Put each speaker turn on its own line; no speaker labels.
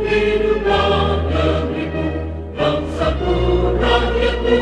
hiduplah negeriku, bangsaku, rakyatku,